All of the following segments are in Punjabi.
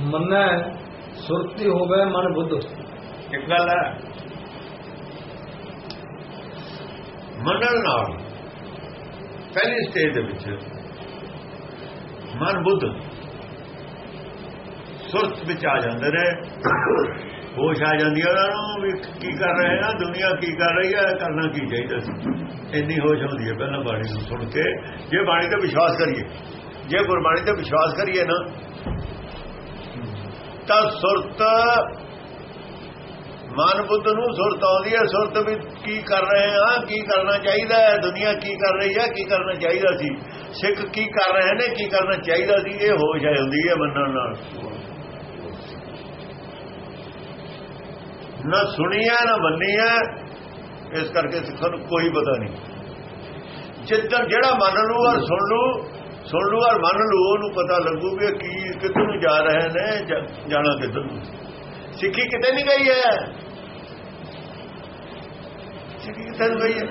ਮੰਨੈ, ਸੁਰਤੀ ਹੋਵੇ ਮਨ ਬੁੱਧ। ਇੱਕ ਗੱਲ ਹੈ। ਮੰਨਣ ਨਾਲ, ਪਹਿਲੀ ਸਟੇਜ ਦੇ ਵਿੱਚ, ਮਨ ਬੁੱਧ, ਸੁਰਤ ਵਿੱਚ ਆ ਜਾਂਦੇ ਨੇ। ਹੋਸ਼ ਆ ਜਾਂਦੀ ਹੈ ਉਹਨਾਂ ਨੂੰ ਵੀ ਕੀ ਕਰ ਰਹੇ ਆ, ਦੁਨੀਆ ਕੀ ਕਰ ਰਹੀ ਹੈ, ਕਰਨਾ ਕੀ ਚਾਹੀਦਾ ਸੀ। ਇੰਨੀ ਹੋਸ਼ ਹੁੰਦੀ ਹੈ ਪਹਿਲਾਂ ਬਾਣੀ ਨੂੰ ਸੁਣ ਕੇ। ਜੇ ਬਾਣੀ ਤੇ ਵਿਸ਼ਵਾਸ ਕਰੀਏ, ਜੇ ਗੁਰਬਾਣੀ ਤੇ ਵਿਸ਼ਵਾਸ ਕਰੀਏ ਨਾ ਤਾਂ ਸੁਰਤ, ਮਨ ਬੁੱਧ ਨੂੰ ਸੁਰਤ ਆਉਂਦੀ ਹੈ, ਸੁਰਤ ਵੀ ਕੀ ਕਰ ਰਹੇ ਆ ਕੀ ਕਰਨਾ ਚਾਹੀਦਾ ਹੈ, ਦੁਨੀਆ ਕੀ ਕਰ ਰਹੀ ਹੈ, ਕੀ ਕਰਨਾ ਚਾਹੀਦਾ ਸੀ? ਸਿੱਖ ਕੀ ਕਰ ਰਹੇ ਨੇ, ਕੀ ਕਰਨਾ ਚਾਹੀਦਾ ਸੀ? ਇਹ ਹੋਸ਼ ਆ ਹੁੰਦੀ ਹੈ ਮੰਨਣ ਨਾਲ। ਨਾ ਸੁਣੀਆ ਨਾ ਮੰਨੀਆ ਇਸ ਕਰਕੇ ਸਿੱਖਾਂ ਨੂੰ ਕੋਈ ਪਤਾ ਨਹੀਂ। ਜਿੱਦਣ ਜਿਹੜਾ ਮੰਨ ਲੂ ਔਰ ਸੁਣ ਲੂ ਸੁਣ ਲੂ ਔਰ ਮੰਨ ਲੂ, ਉਹਨੂੰ ਪਤਾ ਲੱਗੂ ਵੀ ਕੀ ਕਿੱਧਰ ਨੂੰ ਜਾ ਰਹੇ ਨੇ? ਜਾਣਾ ਕਿੱਧਰ ਨੂੰ? ਸਿੱਖੀ ਕਿਤੇ ਨਹੀਂ ਗਈ ਹੈ? ਸਿੱਖੀ ਕਿੱਥੇ ਗਈ ਹੈ?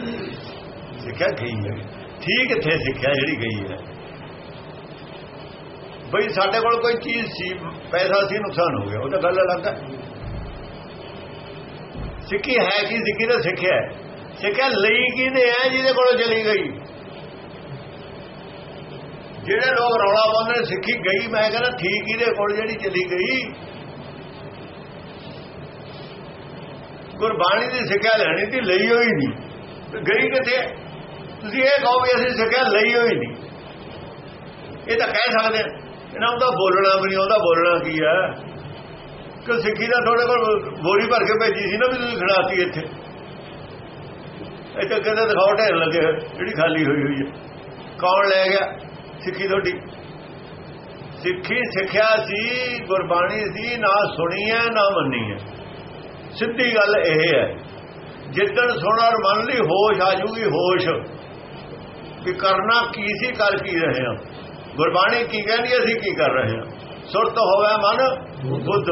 ਸਿੱਖਿਆ ਗਈ ਹੈ। ਠੀਕ ਇੱਥੇ ਸਿੱਖਿਆ ਜਿਹੜੀ ਗਈ ਹੈ। ਬਈ ਸਾਡੇ ਕੋਲ ਕੋਈ ਚੀਜ਼ ਸੀ, ਪੈਸਾ ਸੀ, ਨੁਕਸਾਨ ਹੋ ਗਿਆ। ਉਹ ਤਾਂ ਗੱਲ ਅਲੱਗ ਹੈ। ਸਿੱਖੀ ਹੈ ਕੀ? ਸਿੱਖੀ ਤਾਂ ਸਿੱਖਿਆ ਸਿੱਖਿਆ ਲਈ ਕਿਹਦੇ ਹੈ? ਜਿਹਦੇ ਕੋਲੋਂ ਚਲੀ ਗਈ। ਜਿਹੜੇ ਲੋਕ ਰੌਲਾ ਪਾਉਂਦੇ ਨੇ ਸਿੱਖੀ ਗਈ ਮੈਂ ਕਹਿੰਦਾ ਠੀਕ ਇਹਦੇ ਕੋਲ ਜਿਹੜੀ ਚਲੀ ਗਈ। ਗੁਰਬਾਣੀ ਦੀ ਸਿੱਖਿਆ ਲੈਣੀ ਤੇ ਲਈ ਹੋਈ ਨਹੀਂ। ਗਈ ਕਿੱਥੇ? ਤੁਸੀਂ ਇਹ ਕਹੋ ਵੀ ਅਸੀਂ ਸਿੱਖਿਆ ਲਈ ਹੋਈ ਨਹੀਂ। ਇਹ ਤਾਂ ਕਹਿ ਸਕਦੇ ਆ। ਇਹਨਾਂ ਨੂੰ ਤਾਂ ਬੋਲਣਾ ਵੀ ਨਹੀਂ ਆਉਂਦਾ ਬੋਲਣਾ ਕੀ ਹੈ ਕਿ ਸਿੱਖੀ ਦਾ ਤੁਹਾਡੇ ਕੋਲ ਬੋਰੀ ਭਰ ਕੇ ਭੇਜੀ ਸੀ ਨਾ ਵੀ ਤੁਸੀਂ ਖੜਾਤੀ ਇੱਥੇ। ਇੱਥੇ ਕਹਿੰਦੇ ਦਿਖਾਓ ਢੇਰ ਲੱਗੇ ਹੋਏ, ਜਿਹੜੀ ਖਾਲੀ ਹੋਈ ਹੋਈ ਹੈ ਕੌਣ ਲੈ ਗਿਆ? ਸਿੱਖੀ ਤੁਹਾਡੀ? ਸਿੱਖੀ ਸਿੱਖਿਆ ਸੀ, ਗੁਰਬਾਣੀ ਸੀ, ਨਾ ਸੁਣੀ ਹੈ, ਨਾ ਮੰਨੀ ਹੈ। ਸਿੱਧੀ ਗੱਲ ਇਹ ਹੈ, ਜਿੱਦਣ ਸੁਣ ਔਰ ਮੰਨ ਲਈ ਹੋਸ਼ ਆ ਜੂਗੀ, ਹੋਸ਼। ਕਿ ਕਰਨਾ ਕੀ ਸੀ, ਕਰ ਕੀ ਰਹੇ ਹਾਂ? ਗੁਰਬਾਣੀ ਕੀ ਕਹਿੰਦੀ ਅਸੀਂ ਕੀ ਕਰ ਰਹੇ ਹਾਂ? ਸੁਰਤ ਹੋਵੇ ਮਨ, ਬੁੱਧ।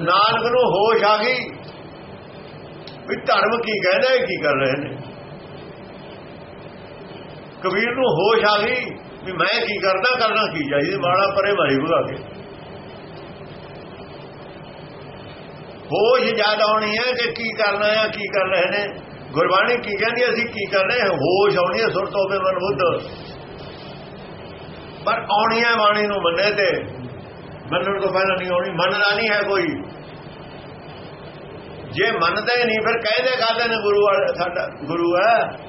ਨਾਨਕ ਨੂੰ ਹੋਸ਼ ਆ ਗਈ, ਵੀ ਧਰਮ ਕੀ ਕਹਿੰਦਾ ਹੈ, ਕੀ ਕਰ ਰਹੇ ਨੇ? ਕਬੀਰ ਨੂੰ ਹੋਸ਼ ਆ ਗਈ ਵੀ ਮੈਂ ਕੀ ਕਰਦਾ, ਕਰਨਾ ਕੀ ਚਾਹੀਦਾ? ਮਾੜਾ ਪਰੇ ਮਾਰੀ ਬੁਲਾ ਕੇ। ਹੋਸ਼ ਜ਼ਿਆਦਾ ਆਉਣੀ ਹੈ ਕਿ ਕੀ ਕਰਨਾ ਹੈ, ਕੀ ਕਰ ਰਹੇ ਨੇ। ਗੁਰਬਾਣੀ ਕੀ ਕਹਿੰਦੀ ਅਸੀਂ ਕੀ ਕਰ ਰਹੇ ਹਾਂ? ਹੋਸ਼ ਆਉਣੀ ਹੈ ਸੁਰਤ ਹੋਵੇ ਮਨ ਬੁੱਧ। ਪਰ ਆਉਣੀ ਹੈ ਬਾਣੀ ਨੂੰ ਮੰਨੇ ਤੇ ਮੰਨਣ ਤੋਂ ਪਹਿਲਾਂ ਨਹੀਂ ਆਉਣੀ, ਮੰਨਣਾ ਨਹੀਂ ਹੈ ਕੋਈ। ਜੇ ਮੰਨਦੇ ਨਹੀਂ, ਫਿਰ ਕਹਿੰਦੇ ਕਾਹਦੇ ਨੇ ਗੁਰੂ ਵਾਲੇ ਸਾਡਾ ਗੁਰੂ ਹੈ?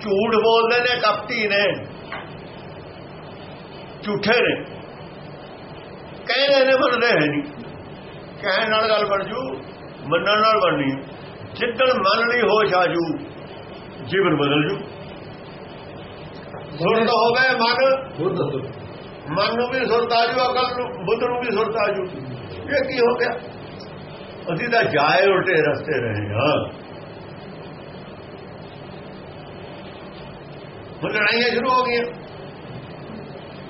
ਝੂਠ ਬੋਲਦੇ ਨੇ ਕਪਟੀ ਨੇ। ਝੂਠੇ ਨੇ। ਕਹਿੰਦੇ ਨੇ ਮੰਨਦੇ ਹੈ ਨਹੀਂ। ਕਹਿਣ ਨਾਲ ਗੱਲ ਬਣ ਜੂ ਮੰਨਣ ਨਾਲ ਬਣਨੀ ਜਿੱਦਣ ਮੰਨ ਲਈ ਹੋਸ਼ ਆ ਜੂ ਜੀਵਨ ਬਦਲ ਜੂ। ਸੁਰਤ ਹੋ ਗਏ ਮਨ। ਬੁੱਧ ਮਨ ਨੂੰ ਵੀ ਸੁਰਤ ਆ ਜੂ ਅਕਲ ਨੂੰ ਬੁੱਧ ਨੂੰ ਵੀ ਸੁਰਤ ਆ ਜੂ। ਇਹ ਕੀ ਹੋ ਗਿਆ? ਅਸੀਂ ਤਾਂ ਜਾਏ ਉਲਟੇ ਰਸਤੇ ਰਹੇ ਹਾਂ। ਹੁਣ ਲੜਾਈਆਂ ਸ਼ੁਰੂ ਹੋ ਗਈਆਂ।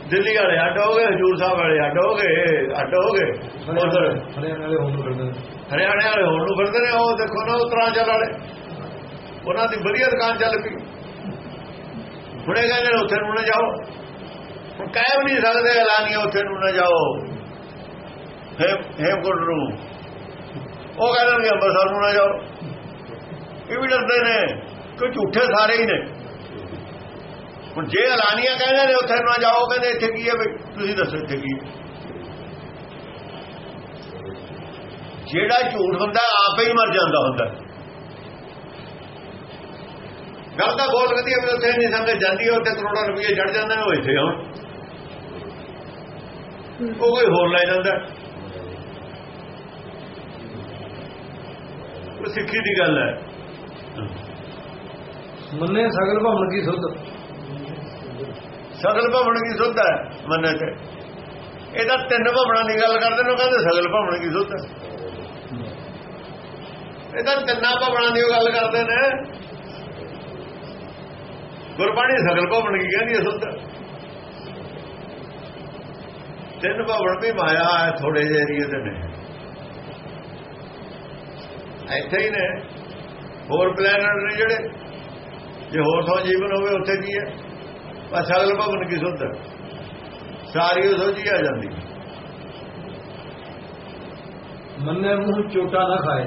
ਦਿੱਲੀ ਵਾਲੇ ਅੱਡ ਹੋ ਗਏ ਹਜੂਰ ਸਾਹਿਬ ਵਾਲੇ ਅੱਡ ਹੋ ਗਏ ਅੱਡ ਹੋ ਗਏ। ਉਧਰ ਹਰਿਆਣਾ ਵਾਲੇ ਹੁਣ ਫਿਰਦੇ ਨੇ। ਹਰਿਆਣੇ ਵਾਲੇ ਹੁਣ ਨੂੰ ਫਿਰਦੇ ਨੇ ਉਹ ਦੇਖੋ ਨਾ ਉਤਰਾਂਚਲ ਵਾਲੇ। ਉਹਨਾਂ ਦੀ ਵਧੀਆ ਦੁਕਾਨ ਚੱਲ ਪਈ। ਹੁਣੇ ਕਹਿੰਦੇ ਨੇ ਉੱਥੇ ਨੂੰ ਨਾ ਜਾਓ। ਕਹਿ ਵੀ ਨਹੀਂ ਸਕਦੇ ਐਲਾਨੀਆਂ ਉੱਥੇ ਨੂੰ ਨਾ ਜਾਓ। ਹੇਮ ਹੇਮਕੁੰਡ ਨੂੰ। ਉਹ ਕਹਿੰਦੇ ਨੇ ਅੰਮ੍ਰਿਤਸਰ ਨੂੰ ਨਾ ਜਾਓ। ਇਹ ਵੀ ਡਰਦੇ ਨੇ ਕਿ ਝੂਠੇ ਸਾਰੇ ਹੀ ਨੇ। ਹੁਣ ਜੇ ਐਲਾਨੀਆਂ ਕਹਿੰਦੇ ਨੇ ਉੱਥੇ ਨਾ ਜਾਓ, ਕਹਿੰਦੇ ਇੱਥੇ ਕੀ ਹੈ ਬਈ ਤੁਸੀਂ ਦੱਸੋ ਇੱਥੇ ਕੀ ਹੈ? ਜਿਹੜਾ ਝੂਠ ਹੁੰਦਾ ਆਪੇ ਹੀ ਮਰ ਜਾਂਦਾ ਹੁੰਦਾ। ਗੱਲ ਤਾਂ ਬਹੁਤ ਵਧੀਆ ਵੀ ਉੱਥੇ ਨਹੀਂ ਸੰਗਤ ਜਾਂਦੀ ਉੱਥੇ ਕਰੋੜਾਂ ਰੁਪਏ ਚੜ ਜਾਂਦੇ ਨੇ, ਉਹ ਇੱਥੇ ਆਉਣ। ਉਹ ਕੋਈ ਹੋਰ ਲੈ ਜਾਂਦਾ। ਉਹ ਸਿੱਖੀ ਦੀ ਗੱਲ ਹੈ। ਮੰਨੇ ਸਗਲ ਭਵਨ ਕੀ ਸੁਧ? ਸਗਲ ਭਵਨ ਕੀ ਸੁੱਧ ਹੈ ਮੰਨੇ ਤੇ। ਇਹਦਾ ਤਿੰਨ ਭਵਨਾਂ ਦੀ ਗੱਲ ਕਰਦੇ ਨੇ, ਉਹ ਕਹਿੰਦੇ ਸਗਲ ਭਵਨ ਕੀ ਸੁੱਧ ਹੈ। ਇਹਦਾ ਤਿੰਨਾਂ ਭਵਨਾਂ ਦੀ ਉਹ ਗੱਲ ਕਰਦੇ ਨੇ। ਗੁਰਬਾਣੀ ਸਗਲ ਭਵਨ ਕੀ ਕਹਿੰਦੀ ਹੈ ਸੁੱਧ? ਤਿੰਨ ਭਵਨ ਵੀ ਮਾਇਆ ਹੈ ਥੋੜੇ ਜਿਹੇ ਏਰੀਏ ਦੇ ਨੇ। ਇੱਥੇ ਹੀ ਨੇ। ਹੋਰ ਪਲੈਨਟ ਨੇ ਜਿਹੜੇ। ਜੇ ਹੋਰ ਤੋਂ ਜੀਵਨ ਹੋਵੇ, ਉੱਥੇ ਕੀ ਹੈ? ਪਰ ਸਗਲ ਭਵਨ ਕੀ ਸੁੱਧ? ਸਾਰੀ ਉਹ ਸੋਝੀ ਆ ਜਾਂਦੀ। ਮੰਨੇ ਮੂੰਹ ਚੋਟਾ ਨਾ ਖਾਏ।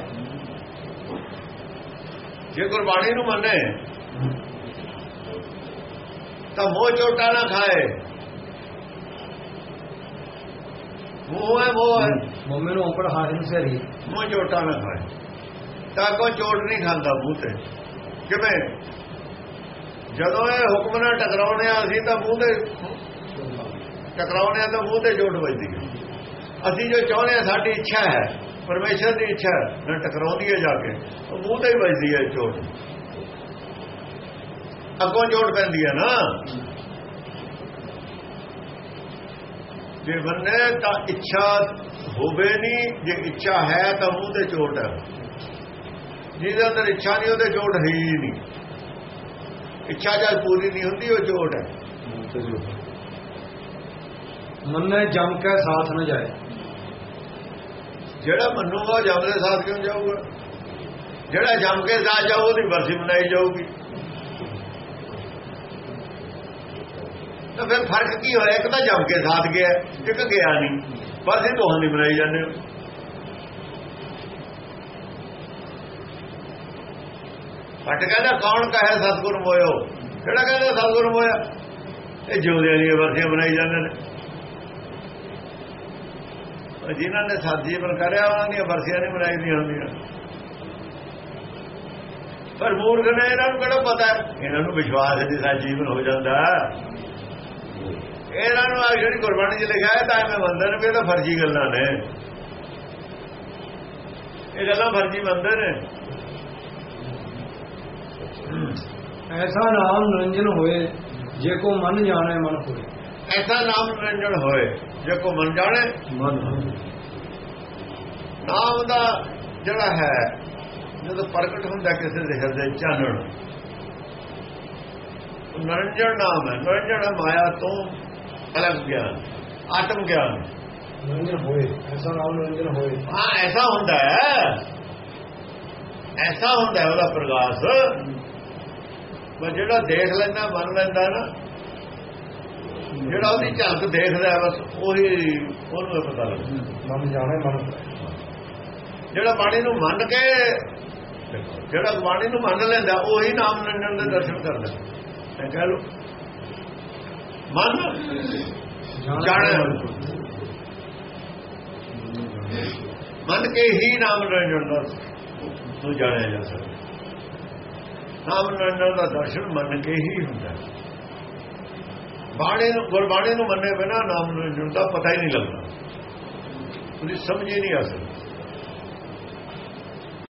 ਜੇ ਗੁਰਬਾਣੀ ਨੂੰ ਮੰਨੇ ਤਾਂ ਮੋਹ ਚੋਟਾ ਨਾ ਖਾਏ। ਮੋਹ ਹੈ ਮੋਹ ਹੈ। ਮੰਮੇ ਨੂੰ ਔਂਕੜ ਹਾਜ਼ਰ ਸਹਰੀ ਮੂੰਹ ਚੋਟਾ ਨਾ ਖਾਏ। ਤਾਂ ਕੋਈ ਚੋਟ ਨਹੀਂ ਖਾਂਦਾ ਮੂੰਹ ਤੇ। ਕਿਵੇਂ? ਜਦੋਂ ਇਹ ਹੁਕਮ ਨਾਲ ਟਕਰਾਉਣੇ ਆ ਅਸੀਂ ਤਾਂ ਮੂੰਹ ਤੇ ਟਕਰਾਉਣੇ ਆ ਤਾਂ ਮੂੰਹ ਤੇ ਚੋਟ ਵੱਜਦੀ ਹੈ ਅਸੀਂ ਜੋ ਚਾਹੁੰਦੇ ਆ ਸਾਡੀ ਇੱਛਾ ਹੈ ਪਰਮੇਸ਼ਰ ਦੀ ਇੱਛਾ ਹੈ, ਨਾਲ ਟਕਰਾਉਂਦੀ ਹੈ ਜਾ ਕੇ ਉਹ ਮੂੰਹ ਤੇ ਹੀ ਵੱਜਦੀ ਹੈ ਚੋਟ। ਅੱਗੋਂ ਚੋਟ ਪੈਂਦੀ ਹੈ ਨਾ। ਜੇ ਬੰਨੇ ਤਾਂ ਇੱਛਾ ਹੋਵੇ ਨਹੀਂ ਜੇ ਇੱਛਾ ਹੈ ਤਾਂ ਮੂੰਹ ਤੇ ਚੋਟ ਹੈ। ਜਿਹਦੇ ਅੰਦਰ ਇੱਛਾ ਨਹੀਂ ਉਹਦੇ ਚੋਟ ਹੈ ਹੀ ਨਹੀਂ। ਇੱਛਾ ਜਦ ਪੂਰੀ ਨਹੀਂ ਹੁੰਦੀ ਉਹ ਚੋਟ ਹੈ। ਮੰਨੇ ਜਮ ਕੇ ਸਾਥ ਨਾ ਜਾਏ। ਜਿਹੜਾ ਮੰਨੂਗਾ ਜਮ ਦੇ ਸਾਥ ਕਿਉਂ ਜਾਊਗਾ? ਜਿਹੜਾ ਜਮ ਕੇ ਸਾਥ ਜਾਊ ਉਹਦੀ ਵਰਸੀ ਮਨਾਈ ਜਾਊਗੀ। ਤਾਂ ਫਿਰ ਫ਼ਰਕ ਕੀ ਹੋਇਆ? ਇੱਕ ਤਾਂ ਜਮ ਕੇ ਸਾਥ ਗਿਆ ਇੱਕ ਗਿਆ ਨਹੀਂ। ਇਹ ਦੋਹਾਂ ਦੀ ਮਨਾਈ ਜਾਂਦੇ ਹੋ। ਫਟ ਕਹਿੰਦਾ, ਕੌਣ ਕਹੇ ਸਤਿਗੁਰ ਮੋਇਓ? ਕਿਹੜਾ ਕਹਿੰਦਾ ਸਤਿਗੁਰ ਮੋਇਆ? ਇਹ ਜਿਉਂਦਿਆਂ ਦੀਆਂ ਵਰਸੀਆਂ ਬਣਾਈ ਜਾਂਦੇ ਨੇ। ਉਹ ਜਿਨ੍ਹਾਂ ਨੇ ਸਤ ਜੀਵਨ ਕਰਿਆ ਉਹਨਾਂ ਦੀਆਂ ਵਰਸੀਆਂ ਨਹੀਂ ਬਣਾਈ ਦੀਆਂ ਹੁੰਦੀਆਂ। ਪਰ ਮੂਰਖ ਨੇ ਇਹਨਾਂ ਨੂੰ ਕਿਹੜਾ ਪਤਾ? ਇਹਨਾਂ ਨੂੰ ਵਿਸ਼ਵਾਸ ਹੈ ਕਿ ਸਤ ਜੀਵਨ ਹੋ ਜਾਂਦਾ। ਇਹਨਾਂ ਨੂੰ ਆ ਜਿਹੜੀ ਗੁਰਬਾਣੀ 'ਚ ਲਿਖਿਆ ਹੈ, ਤਾਂ ਐਵੇਂ ਮੰਨਦਾ ਨੇ ਵੀ ਇਹ ਤਾਂ ਫਰਜ਼ੀ ਗੱਲਾਂ ਨੇ। ਇਹ ਗੱਲਾਂ ਫਰਜ਼ੀ ਮੰਨਦੇ ਨੇ। ਐਸਾ ਨਾਮ ਨਿਰੰਜਨ ਹੋਏ ਜੇ ਕੋ ਮਨ ਜਾਣੇ ਮਨ ਹੋਏ। ਐਸਾ ਨਾਮ ਨਿਰੰਜਨ ਹੋਏ ਜੇ ਕੋ ਮਨ ਜਾਣੇ ਮਨ ਨਾਮ ਦਾ ਜਿਹੜਾ ਹੈ ਜਦੋਂ ਪ੍ਰਗਟ ਹੁੰਦਾ ਕਿਸੇ ਦੇ ਹਿਰਦੇ ਚਾਨਣ ਨਿਰੰਜਨ ਨਾਮ ਹੈ। ਨਿਰੰਜਨ ਮਾਇਆ ਤੋਂ ਅਲੱਗ ਗਿਆਨ ਆਤਮ ਗਿਆਨ। ਨਿਰੰਜਨ ਹੋਏ ਐਸਾ ਨਾਮ ਨਿਰੰਜਨ ਹੋਏ। ਹਾਂ ਐਸਾ ਹੁੰਦਾ ਹੈ। ਐਸਾ ਹੁੰਦਾ ਹੈ ਉਹਦਾ ਪ੍ਰਗਾਸ। ਪਰ ਜਿਹੜਾ ਦੇਖ ਲੈਂਦਾ ਮੰਨ ਲੈਂਦਾ ਨਾ ਜਿਹੜਾ ਉਹਦੀ ਝਲਕ ਦੇਖਦਾ ਬਸ ਉਹੀ ਉਹਨੂੰ ਪਤਾ ਲੱਗਦਾ। ਮਨ ਜਾਣੇ ਮਨ। ਜਿਹੜਾ ਬਾਣੀ ਨੂੰ ਮੰਨ ਕੇ ਜਿਹੜਾ ਬਾਣੀ ਨੂੰ ਮੰਨ ਲੈਂਦਾ ਉਹੀ ਨਾਮ ਨਿਰੰਜਨ ਦੇ ਦਰਸ਼ਨ ਕਰਦਾ। ਇਹ ਕਹਿ ਲੋ ਮਨ? ਜਾਣੇ ਮੰਨ। ਕੇ ਹੀ ਨਾਮ ਨਿਰੰਜਨ ਦਾ ਨੂੰ ਜਾਣਿਆ ਜਾ ਸਕਦਾ। ਨਾਮ ਨਿਰੰਜਨ ਦਾ ਦਰਸ਼ਨ ਮੰਨ ਕੇ ਹੀ ਹੁੰਦਾ। ਬਾਣੇ ਨੂੰ ਗੁਰਬਾਣੀ ਨੂੰ ਮੰਨੇ ਬਿਨਾ ਨਾਮ ਨਿਰੰਜਨ ਦਾ ਪਤਾ ਹੀ ਨਹੀਂ ਲੱਗਦਾ। ਉਹਦੀ ਸਮਝ ਹੀ ਨਹੀਂ ਆ ਸਕਦੀ।